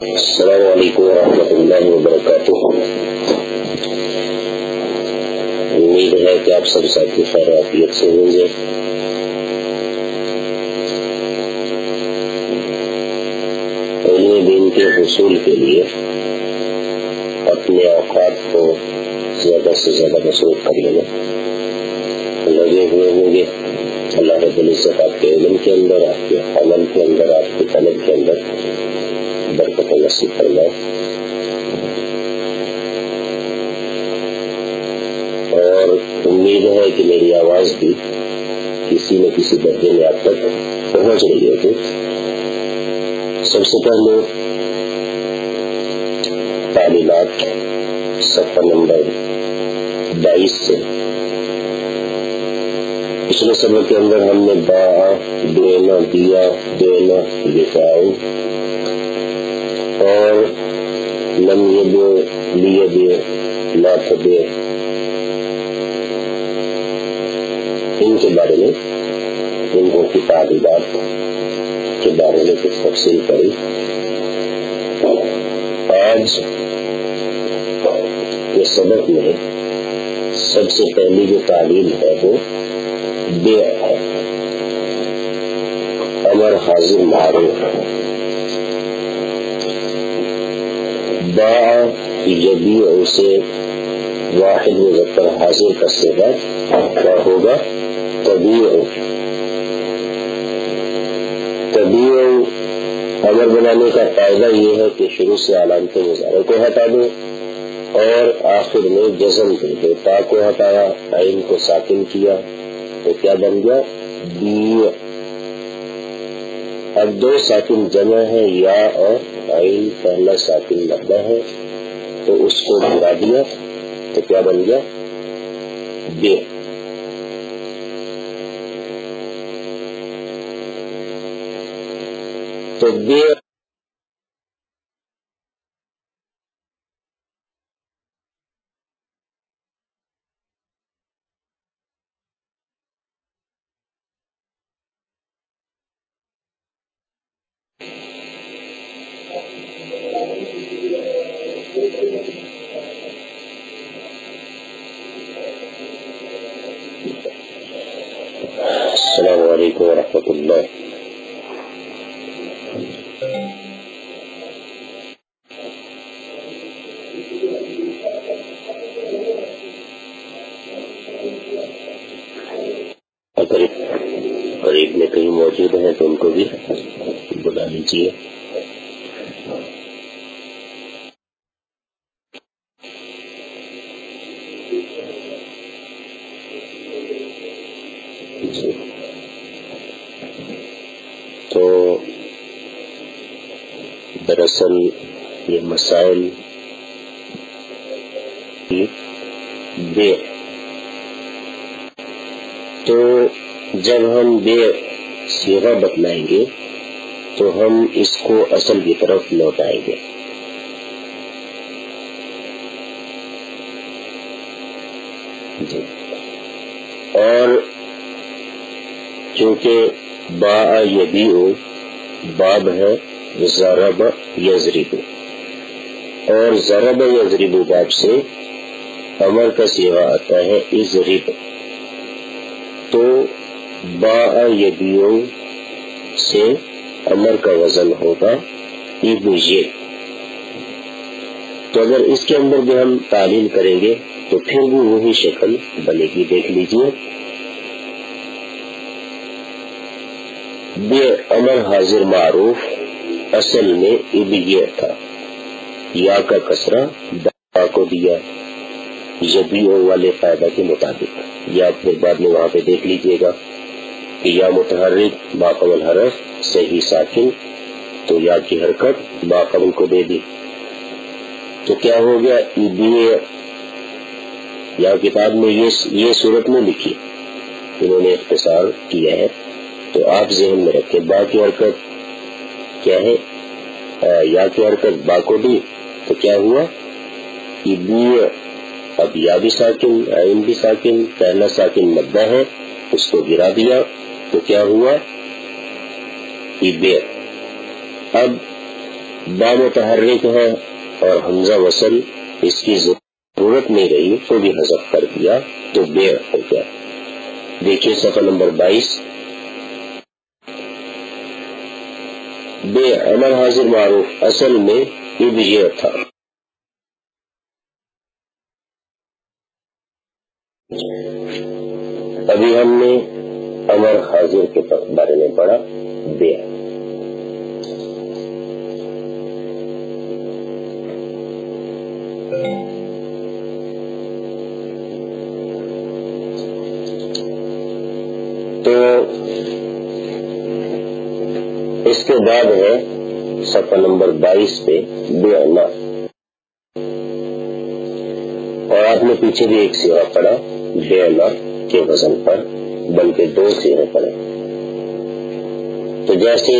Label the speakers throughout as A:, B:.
A: السلام علیکم ورحمۃ اللہ وبرکاتہ امید ہے کہ آپ سب ساتھی خیر سے ہوں گے. علم دین کے حصول کے لیے اپنے اوقات کو زیادہ سے زیادہ مصروف کر لینا. لگے ہوئے ہوں گے. اللہ رب العزت آپ کے علم کے اندر، آپ کے عمل کے اندر، آپ کے طلب کے اندر. نصیب فرمائے اور امید ہے کہ میری آواز بھی کسی نہ کسی درجے میں آپ تک پہنچ رہی ہوگی سب سے پہلے تعلیمات سفر نمبر بائیس سے۔ پچھلے سبق کے اندر ہم نے با دینا دیا دینا لکھاؤ اور لم یہ لیے دے لاکھ دے ان کے بارے میں انہوں کی تعلیمات کے بارے میں کچھ تفصیل کری آج کے سبق میں سب سے پہلی جو تعلیم ہے وہ بے ہے۔ امر حاضر معروف ہے با جبی اسے واحد مظفر حاصل کا سیوا کیا ہوگا۔ طبی طبی امر بنانے کا فائدہ یہ ہے کہ شروع سے علامت مظاہرے کو ہٹا دو اور آخر میں جزم دے دو تا کو ہٹایا، عین کو ساکن کیا۔ تو کیا بن گیا؟ بی اب دو ساکن جمع ہے یا اور آئل پہلا ساکن لگا ہے۔ تو اس کو گرا دیا تو کیا بن گیا؟ بے۔ تو بے السلام علیکم ورحمۃ اللہ اگر قریب میں کہیں موجود ہیں تو ان کو بھی بلا لیجیے دراصل یہ مسائل بے۔ تو جب ہم بے سیوا بتلائیں گے، تو ہم اس کو اصل کی طرف لوٹائیں گے۔ جی۔ اور چونکہ با یبی ہو، باب ہے۔ ضرب یزریب اور ضرب یزریب باب سے امر کا سیوا آتا ہے ازریب تو با یبیو سے امر کا وزن ہوگا اب یہ. تو اگر اس کے اندر بھی ہم تعلیم کریں گے، تو پھر بھی وہی شکل بنے گی، دیکھ لیجیے. بے امر حاضر معروف اصل میں یہ تھا۔ یا کا کسرا دا کو دیا۔ یبیو والے فائدہ کے مطابق۔ یا پھر بعد میں وہاں پہ دیکھ لیجیے گا کہ یا متحرک باقبل حرف صحیح ساکن، تو یا کی حرکت باقبل کو دے دی۔ تو کیا ہو گیا؟ یا کتاب میں یہ صورت میں لکھی۔ انہوں نے اختصار کیا ہے۔ تو آپ ذہن میں رکھیں با کی حرکت کیا ہے؟ یا کی حرکت با کو دی تو کیا ہوا؟ اب یا بھی ساکن عین بھی ساکن، پہلا ساکن مدہ ہے، اس کو گرا دیا، تو کیا ہوا؟ اب با متحرک ہے اور حمزہ وصل اس کی ضرورت نہیں رہی تو بھی حذف کر دیا، تو بے ہو گیا۔ دیکھیے صفحہ نمبر بائیس۔ بے عمل حاضر معروف اصل میں اب یہ تھا۔ ابھی ہم نے امر حاضر کے بارے میں پڑھا، بے۔ تو اس کے بعد ہے سفر نمبر بائیس پہ بے اللہ اور آپ نے پیچھے بھی ایک سیوا پڑا بے اللہ کے وزن پر، بلکہ دو سیرے پڑے تو جیسے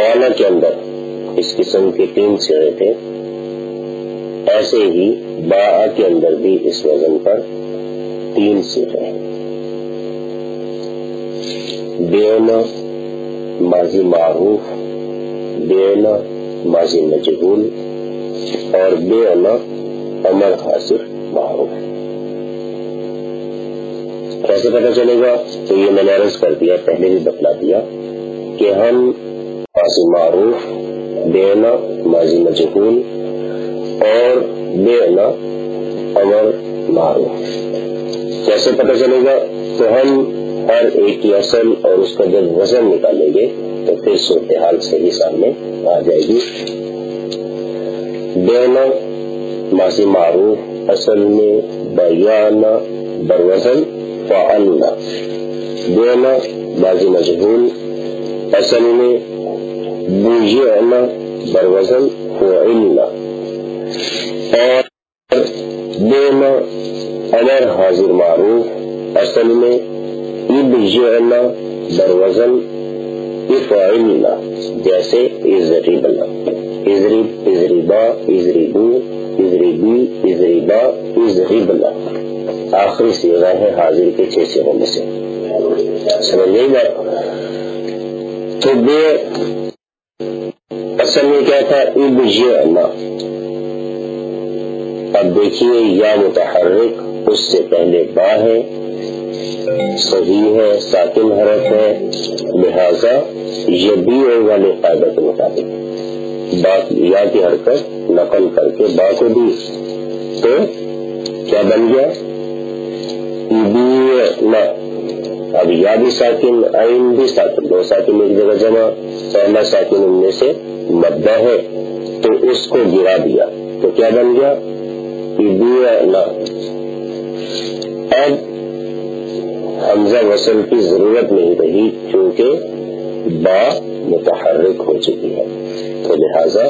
A: اولا کے اندر اس قسم کے تین سیرے تھے، ایسے ہی با کے اندر بھی اس وزن پر تین سیرے ہیں۔ بیونا ماضی معروف بیونا ماضی مجبول اور بیونا امر حاصل معروف۔ کیسے پتا چلے گا؟ تو یہ میں نے عرض کر دیا، پہلے بھی بتلا دیا کہ ہم ماضی معروف بیونا ماضی مجبول اور بیونا امر معروف۔ کیسے پتا چلے گا؟ تو ہم ہر ایک کی اصل اور اس کا جب وزن نکالیں گے، تو پھر صورتحال صحیح سامنے آ جائے گی۔ بینا ماضی معروف، اصل میں بیانا بروزن فعلنا۔ بینا ماضی مجبول اصل میں بوجھنا بروزن فعلنا۔ اور بینا امر حاضر معروف، اصل میں اب جعنا بروزن افعلنا جیسے ازریبنا ازریب ازریبا ازریبو ازریبی ازریبا ازریبنا آخری سیغہ ہے حاضر کے چھ سیغوں میں سے۔ سمجھ گئی بات؟ تو بے اصل میں کیا تھا؟ اب جعنا اب دیکھیے یا متحرک اس سے پہلے با ہے صحیح ہے، ساکن حرف ہے۔ لہذا یہ بھی والے فائدہ کے مطابق یا کی حرکت نقل کر کے با کو دی تو کیا بن گیا؟ اب یا بھی ساکن، آئین بھی ساکن۔ دو ساکن ایک جگہ جمع، پہلا ساکن ان میں سے مدہ ہے۔ تو اس کو گرا دیا۔ تو کیا بن گیا؟ اب حمزہ وصل کی ضرورت نہیں رہی کیونکہ با متحرک ہو چکی ہے۔ تو لہذا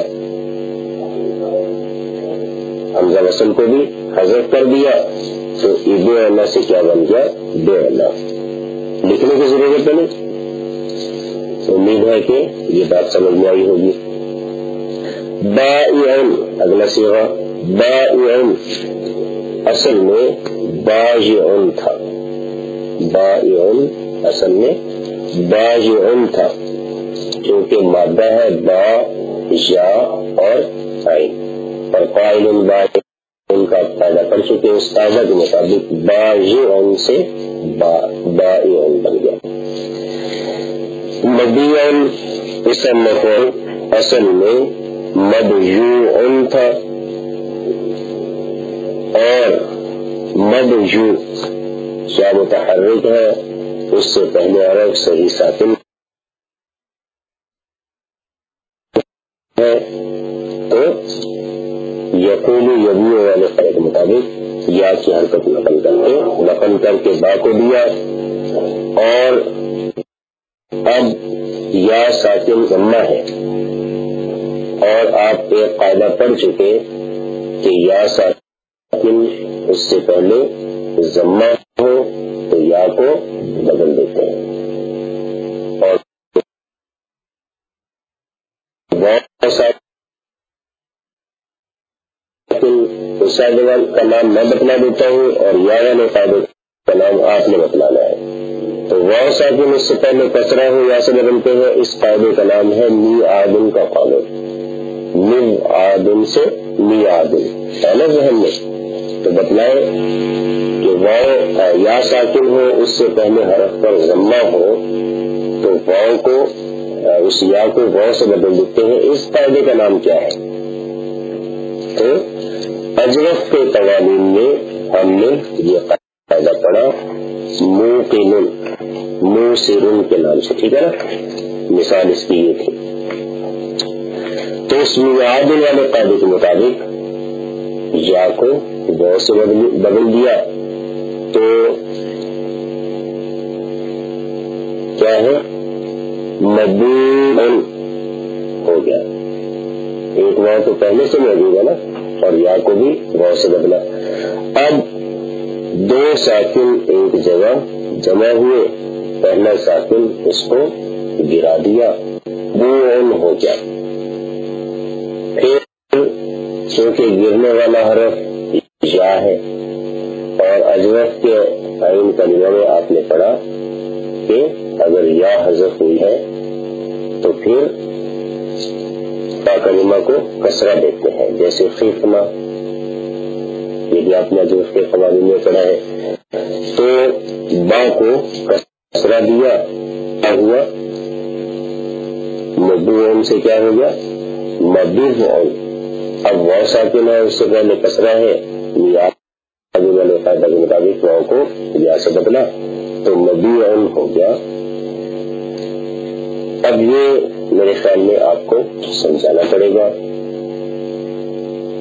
A: حمزہ وصل کو بھی حضرت کر دیا تو عید اللہ سے کیا بن گیا؟ بے اللہ لکھنے کی ضرورت نہیں۔ امید ہے کہ یہ بات سمجھ میں آئی ہوگی۔ با اگلا سیوا با اصل میں باج تھا۔ با اصل میں باج تھا، کیونکہ مادہ ہے با یا اور آئین اور قائل با ان کا فائدہ کر چکے اس قاعدہ کے مطابق باج سے با بن گیا۔ مدی اسم مفعول اصل میں مدیو تھا اور مدیو کیا متحرک ہے، اس سے پہلے عرب صحیح ساکن ہے۔ تو یقینی یبی والے فرق کے مطابق یا کی حرکت نقل کر کے نقل کر کے با کو دیا۔ اور اب یا ساکن ذمہ ہے۔ اور آپ ایک قاعدہ پڑھ چکے کہ یا ساکن اس سے پہلے ذمہ کو بدل دیتے ہیں۔ اور کا نام میں بتلا دیتا ہوں اور یا والے فائدے کا نام آپ نے بتلانا ہے۔ تو واؤ ساکن اس سے پہلے کچرا ہو یا سے بدلتے ہیں اس قاعدے کا نام ہے می آدن کا قانون می آدن سے می آدن ہے نا ذہن میں۔ تو بتلائے کہ واؤ یا ساکن ہو، اس سے پہلے حرف پر ضمہ ہو، تو واؤ کو، اس یا کو واؤ سے بدل دیتے ہیں۔ اس قاعدے کا نام کیا ہے؟ تو اجرف کے قوانین میں ہم نے یہ قاعدہ پڑھا منہ کے نل منہ سے رن کے نام سے، ٹھیک ہے نا؟ مثال اس کی یہ تھی۔ تو اس میاد والے قاعدے کے مطابق یا کو واؤ سے بدل دیا تو کیا ہے؟ مدون ہو گیا۔ ایک واؤ تو پہلے سے موجود ہے نا، اور یا کو بھی واؤ سے بدلا۔ اب دو ساکن ایک جگہ جمع ہوئے۔ پہلا ساکن اس کو گرا دیا۔ وہ ہو گیا۔ پھر چونکہ گرنے والا حرف اگر حذف ہوئی ہے، تو پھر کا کلمہ کو کسرا دیتے ہیں، جیسے خیفنا یہ بھی آپ نے اجرف کے قوانین میں پڑھا ہے۔ تو با کو کسرا دیا کیا ہوا مدو سے کیا ہو گیا؟ مدو اب وہ ساکن ہے اس سے پہلے کسرا ہے والے اب یہ میرے خیال میں آپ کو سمجھانا پڑے گا۔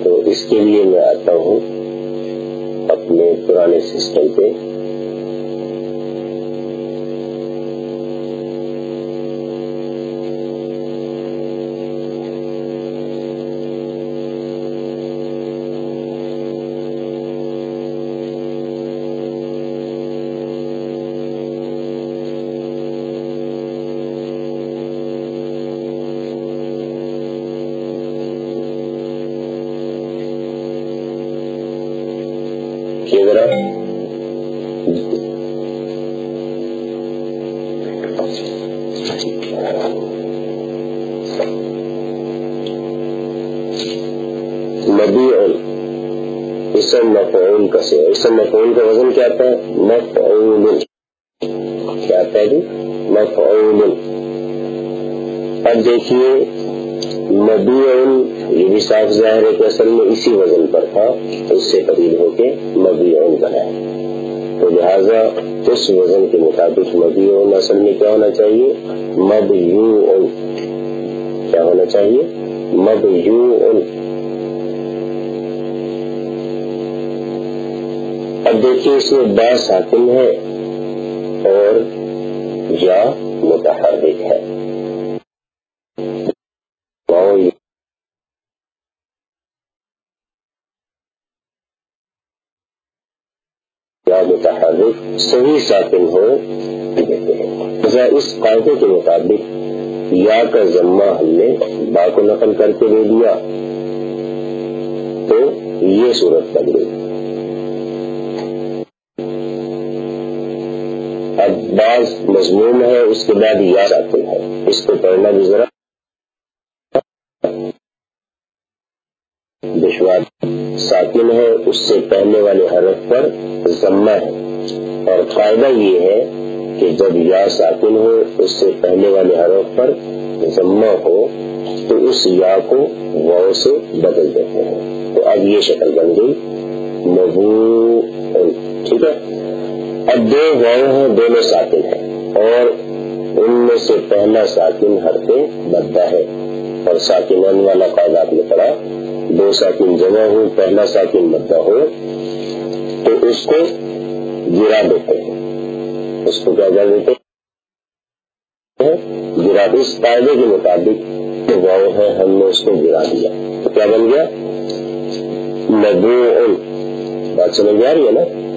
A: تو اس کے لیے میں آتا ہوں اپنے پرانے سسٹم پہ۔ کا سے مفعول کا وزن کیا آتا ہے؟ مفعول. کیا آتا ہے جی؟ مفعول. اب دیکھیے نبی یہ بھی صاف ظاہر ہے کہ اصل میں اسی وزن پر تھا، اس سے قریب ہو کے مبی اون بنایا تو لہذا اس وزن کے مطابق مبی اون اصل میں کیا ہونا چاہیے؟ مب یو اون کیا ہونا چاہیے؟ مب اب دیکھیے اس میں با ساکن ہے اور یا متحرک ہے۔ یا متحرک، صحیح ساکن ہو۔ اچھا، اس قاعدے کے مطابق یا کا ذمہ ہم نے با کو نقل کر کے دے دیا تو یہ صورت بن گئی۔ بعض مضمون ہے، اس کے بعد یا ساکن ہے اس کو پڑھنا بھی ذرا دشوار۔ ساکن ہے، اس سے پہلے والے حرف پر ضمہ ہے۔ اور فائدہ یہ ہے کہ جب یا ساکن ہو، اس سے پہلے والے حرف پر ضمہ ہو، تو اس یا کو واؤ سے بدل دیتے ہیں۔ تو اب یہ شکل بن گئی۔ مبو ٹھیک ہے۔ اب دو واؤ ہیں، دونوں ساکن ہیں۔ اور ان میں سے پہلا ساکن حرف بدہ ہے۔ اور ساکن والا قاعدہ آپ نے پڑھا، دو ساکن جمع ہو پہلا ساکن مدہ ہو، تو اس کو گرا دیتے ہیں۔ اس کو کیا کر دیتے ہیں؟ گرا، اس قاعدے کے مطابق واؤ ہے ہم نے اس کو گرا دیا۔ تو کیا بن گیا؟ نبو بات سمجھ آ رہی ہے نا؟